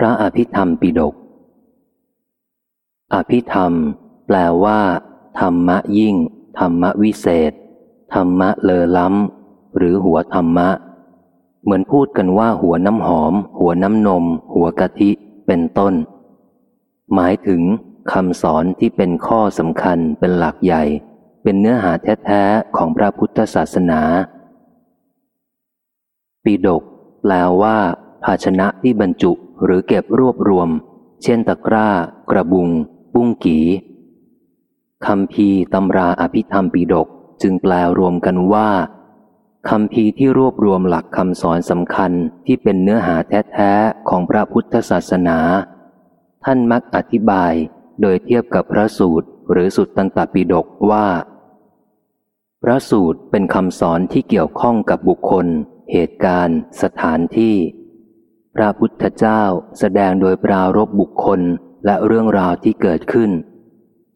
พระอภิธรรมปิดก อภิธรรม แปลว่า ธรรมะยิ่ง ธรรมะวิเศษ ธรรมะเลอล้ำ หรือหัวธรรมะ เหมือนพูดกันว่าหัวน้ำหอม หัวน้ำนม หัวกะทิ เป็นต้น หมายถึงคำสอนที่เป็นข้อสำคัญเป็นหลักใหญ่ เป็นเนื้อหาแท้ๆของพระพุทธศาสนาปีดก แปลว่า ภาชนะที่บรรจุ หรือเก็บรวบรวม เช่นตะกร้า กระบุง ปุ้งกีคำพีตำราอภิธรรมปีดกจึงแปลรวมกันว่าคำพีที่รวบรวมหลักคำสอนสำคัญที่เป็นเนื้อหาแท้ๆของพระพุทธศาสนา ท่านมักอธิบายโดยเทียบกับพระสูตรหรือสุตตันตปิฎกว่า พระสูตรเป็นคำสอนที่เกี่ยวข้องกับบุคคล เหตุการณ์ สถานที่ พระพุทธเจ้าแสดงโดยปรารบบุคคลและเรื่องราวที่เกิดขึ้น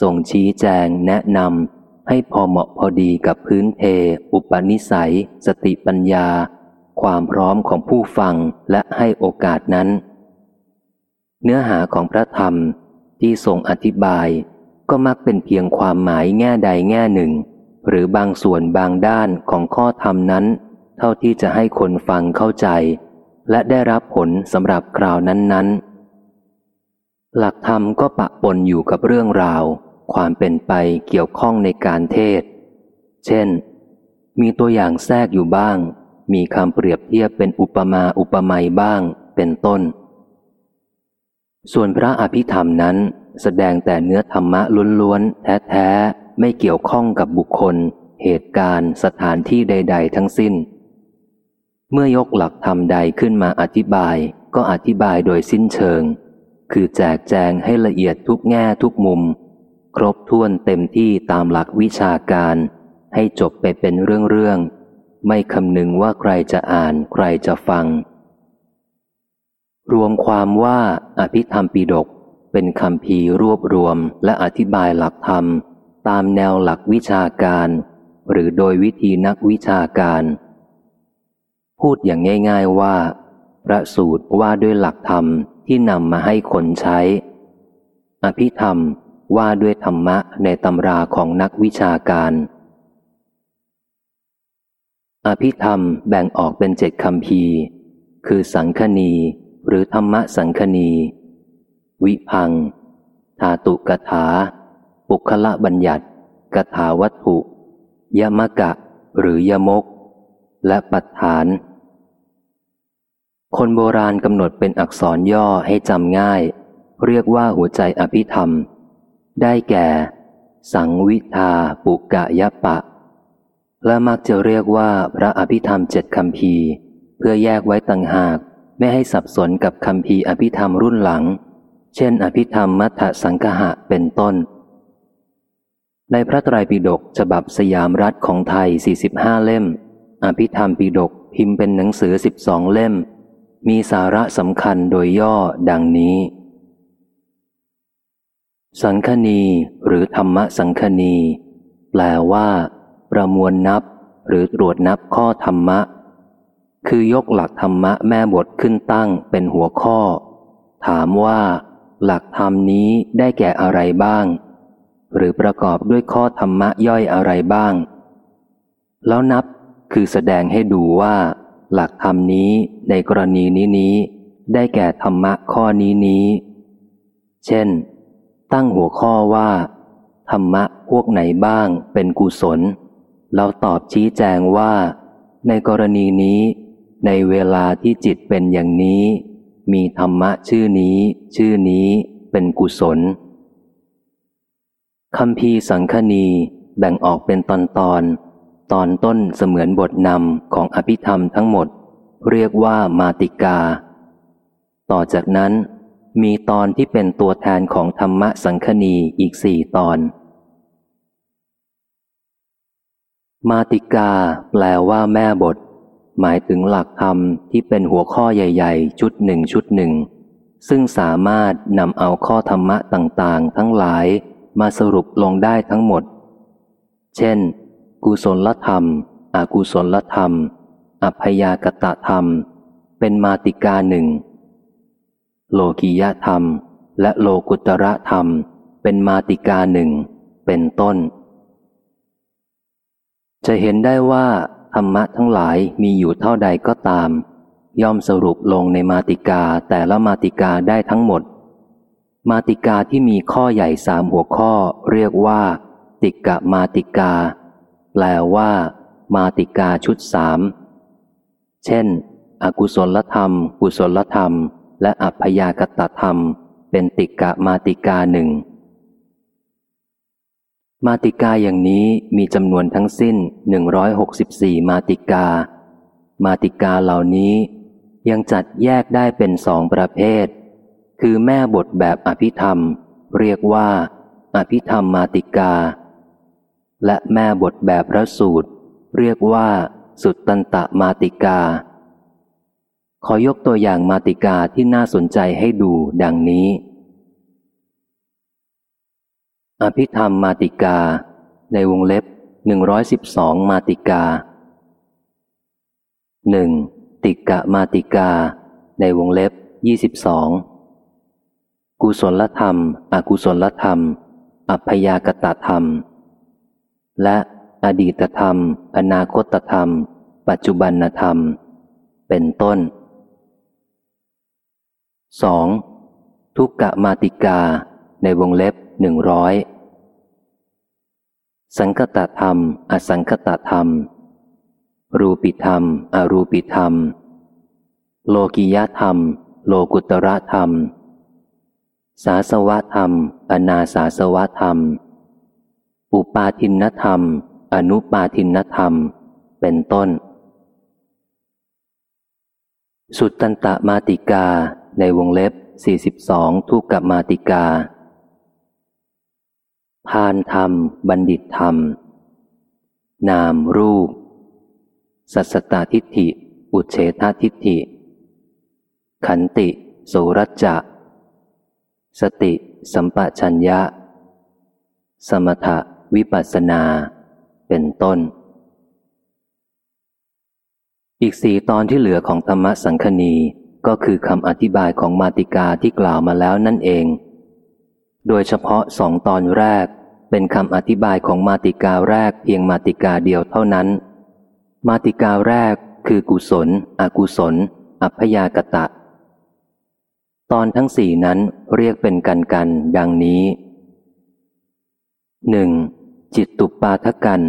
ส่งชี้แจงแนะนำให้พอเหมาะพอดีกับพื้นเพ อุปนิสัย สติปัญญา ความพร้อมของผู้ฟังและให้โอกาสนั้น เนื้อหาของพระธรรมที่ทรงอธิบายก็มักเป็นเพียงความหมายแง่ใดแง่หนึ่ง หรือบางส่วนบางด้านของข้อธรรมนั้น เท่าที่จะให้คนฟังเข้าใจ และได้รับผลสำหรับคราวนั้น ๆ หลักธรรมก็ปะปนอยู่กับเรื่องราว ความเป็นไปเกี่ยวข้องในการเทศ เช่น มีตัวอย่างแทรกอยู่บ้าง มีคำเปรียบเทียบเป็นอุปมาอุปไมยบ้าง เป็นต้น ส่วนพระอภิธรรมนั้น แสดงแต่เนื้อธรรมะล้วนๆ แท้ๆ ไม่เกี่ยวข้องกับบุคคล เหตุการณ์ สถานที่ใด ๆ ทั้งสิ้น เมื่อยกหลักธรรมใดขึ้นมาอธิบาย ก็อธิบายโดยสิ้นเชิง คือแจกแจงให้ละเอียดทุกแง่ทุกมุม ครบถ้วนเต็มที่ตามหลักวิชาการ ให้จบไปเป็นเรื่องๆ ไม่คำนึงว่าใครจะอ่านใครจะฟัง รวมความว่าอภิธรรมปีดกเป็นคำพีรวบรวมและอธิบายหลักธรรม ตามแนวหลักวิชาการ หรือโดยวิธีนักวิชาการ พูดอย่างง่าย ๆว่า พระสูตรว่าด้วยหลักธรรมที่นำมาให้คนใช้ อภิธรรมว่าด้วยธรรมะในตำราของนักวิชาการ อภิธรรมแบ่งออกเป็นเจ็ดคำพีคือสังคณีหรือธรรมะสังคณี วิพังธาตุกถา ปุคละบัญญัติกถาวัตถุ ยมกะ หรือยมก และปัฏฐาน คนโบราณกำหนดเป็นอักษรย่อให้จำง่าย เรียกว่าหัวใจอภิธรรม ได้แก่ สังวิทาปุกะยะปะ และมักจะเรียกว่าพระอภิธรรมเจ็ดคำพีเพื่อแยกไว้ต่างหาก ไม่ให้สับสนกับคำพีอภิธรรมรุ่นหลัง เช่น อภิธรรมมัทธสังคหะเป็นต้น ในพระไตรปิฎกฉบับสยามรัฐของไทย 45 เล่ม อภิธรรมปิฎกพิมพ์เป็นหนังสือ 12 เล่ม มีสาระสำคัญโดยย่อดังนี้ สังคณีหรือธรรมสังคณี แปลว่า ประมวลนับ หรือตรวจนับข้อธรรมะ คือยกหลักธรรมะแม่บทขึ้นตั้งเป็นหัวข้อ ถามว่า หลักธรรมนี้ได้แก่อะไรบ้าง หรือประกอบด้วยข้อธรรมะย่อยอะไรบ้าง แล้วนับคือแสดงให้ดูว่า หลักธรรมนี้ในกรณีนี้นี้ได้แก่ธรรมะข้อนี้นี้ เช่น ตั้งหัวข้อว่า ธรรมะพวกไหนบ้างเป็นกุศล เราตอบชี้แจงว่า ในกรณีนี้ ในเวลาที่จิตเป็นอย่างนี้ มีธรรมะชื่อนี้ ชื่อนี้เป็นกุศลคำพีสังคณีแบ่งออกเป็นตอนตอน ตอนต้นเสมือนบทนำของอภิธรรมทั้งหมด เรียกว่ามาติกา ต่อจากนั้น มีตอนที่เป็นตัวแทนของธรรมะสังคณีอีกสี่ตอน มาติกาแปลว่าแม่บท หมายถึงหลักธรรมที่เป็นหัวข้อใหญ่ ๆ ชุดหนึ่งชุดหนึ่ง ซึ่งสามารถนำเอาข้อธรรมะต่างๆ ทั้งหลายมาสรุปลงได้ทั้งหมด เช่น กุศลธรรม อกุศลธรรม อัพยากตะธรรม เป็นมาติกาหนึ่ง โลกิยธรรม และโลกุตระธรรม เป็นมาติกาหนึ่ง เป็นต้น จะเห็นได้ว่าธรรมะทั้งหลายมีอยู่เท่าใดก็ตาม ย่อมสรุปลงในมาติกาแต่ละมาติกาได้ทั้งหมด มาติกาที่มีข้อใหญ่สามหัวข้อ เรียกว่า ติกะมาติกา แปลว่า มาติกาชุดสาม เช่น อกุศลธรรม กุศลธรรม และอัพยากตธรรม เป็นติกะมาติกาหนึ่ง มาติกาอย่างนี้มีจำนวนทั้งสิ้น 164 มาติกา มาติกาเหล่านี้ยังจัดแยกได้เป็นสองประเภท คือแม่บทแบบอภิธรรม เรียกว่า อภิธรรมมาติกา และแม่บทแบบพระสูตร เรียกว่าสุตตันตมาติกา ขอยกตัวอย่างมาติกาที่น่าสนใจให้ดูดังนี้ อภิธรรมมาติกา ในวงเล็บ 112 มาติกาหนึ่งติกะมาติกา ในวงเล็บ 22 กุศลธรรม อกุศลธรรม อัพยากตธรรม และอดีตธรรม อนาคตธรรม ปัจจุบันธรรม เป็นต้น 2. ทุกกะมาติกา ในวงเล็บหนึ่งร้อยสังคตธรรม อสังคตธรรม รูปิธรรม อรูปิธรรม โลกิยธรรม โลกุตระธรรม สาสวะธรรม อนาสาสวะธรรม อุปาทินธรรม อนุปาทินธรรม เป็นต้น สุตตันตมาติกาในวงเล็บ 42 ทุกกมาติกาพานธรรม บัณฑิตธรรม นามรูป สัสตาทิฏฐิ อุเฉททิฏฐิ ขันติโสรัจจะ สติ สัมปชัญญะ สมถะ วิปัสนา เป็นต้น อีกสี่ตอนที่เหลือของธรรมสังคณีก็คือคำอธิบายของมาติกาที่กล่าวมาแล้วนั่นเอง โดยเฉพาะสองตอนแรกเป็นคำอธิบายของมาติกาแรกเพียงมาติกาเดียวเท่านั้น มาติกาแรกคือกุศล อกุศล อัพยากตะ ตอนทั้งสี่นั้นเรียกเป็นกันกันดังนี้หนึ่ง จิตตุปาทกัน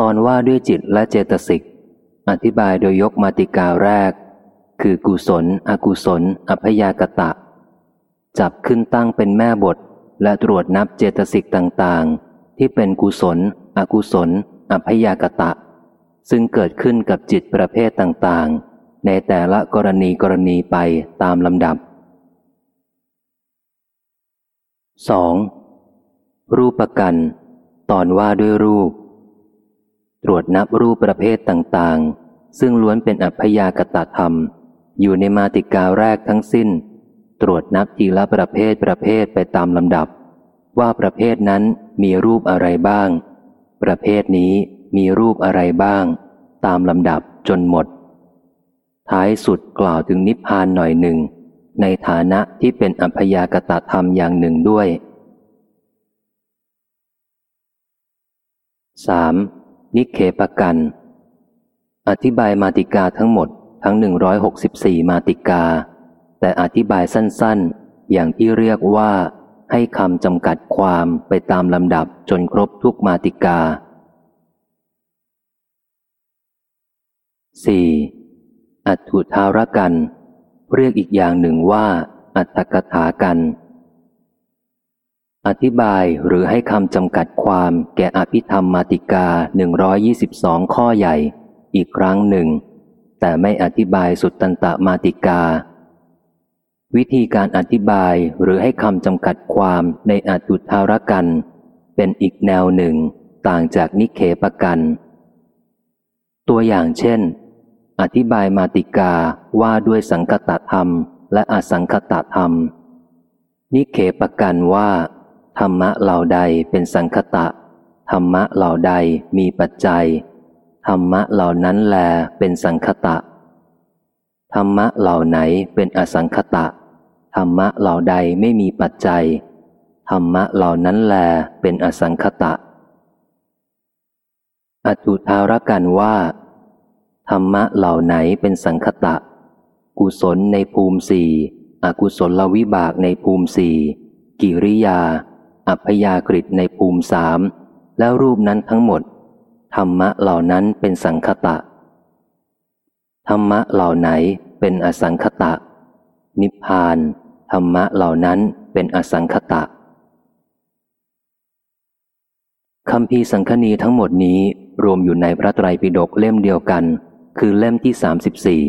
ตอนว่าด้วยจิตและเจตสิก อธิบายโดยยกมาติกาแรก คือกุศล อกุศล อพยากตะ จับขึ้นตั้งเป็นแม่บท และตรวจนับเจตสิกต่างๆ ที่เป็นกุศล อกุศล อพยากตะ ซึ่งเกิดขึ้นกับจิตประเภทต่างๆ ในแต่ละกรณีกรณีไปตามลำดับ 2. รูปกันตอนว่าด้วยรูป ตรวจนับรูปประเภทต่างๆ ซึ่งล้วนเป็นอัพยากตธรรม อยู่ในมาติกาแรกทั้งสิ้น ตรวจนับทีละประเภทประเภทไปตามลำดับ ว่าประเภทนั้นมีรูปอะไรบ้าง ประเภทนี้มีรูปอะไรบ้าง ตามลำดับจนหมด ท้ายสุดกล่าวถึงนิพพานหน่อยหนึ่ง ในฐานะที่เป็นอัพยากตธรรมอย่างหนึ่งด้วย 3. นิเคปกัน อธิบายมาติกาทั้งหมดทั้ง 164 มาติกา แต่อธิบายสั้นๆ อย่างที่เรียกว่า ให้คำจำกัดความไปตามลำดับจนครบทุกมาติกา 4. อัตุทารกัน เรียกอีกอย่างหนึ่งว่า อัตถกถากัน อธิบายหรือให้คำจำกัดความแก่อภิธรรมมาติกา 122 ข้อใหญ่ อีกครั้งหนึ่ง แต่ไม่อธิบายสุดตันตมาติกา วิธีการอธิบายหรือให้คำจำกัดความในอัตุทารกัน เป็นอีกแนวหนึ่ง ต่างจากนิเคปกัน ตัวอย่างเช่น อธิบายมาติกาว่าด้วยสังคตธรรม และอสังคตธรรม นิเคปกันว่า ธรรมะเหล่าใดเป็นสังคตะ ธรรมะเหล่าใดมีปัจจัย ธรรมะเหล่านั้นแลเป็นสังคตะ ธรรมะเหล่าไหนเป็นอสังคตะ ธรรมะเหล่าใดไม่มีปัจจัย ธรรมะเหล่านั้นแลเป็นอสังคตะอตุทารกันว่า ธรรมะเหล่าไหนเป็นสังคตะ กุศลในภูมิสี่อกุศลวิบากในภูมิสี่กิริยา อัพยากฤิในภูมิสามแล้วรูปนั้นทั้งหมด ธรรมะเหล่านั้นเป็นสังคตะ ธรรมะเหล่าไหนเป็นอสังคตะ นิพพาน ธรรมะเหล่านั้นเป็นอสังคตะคำพีสังคณีทั้งหมดนี้รวมอยู่ในพระไตรปิฎกเล่มเดียวกัน คือเล่มที่สามสิบสี่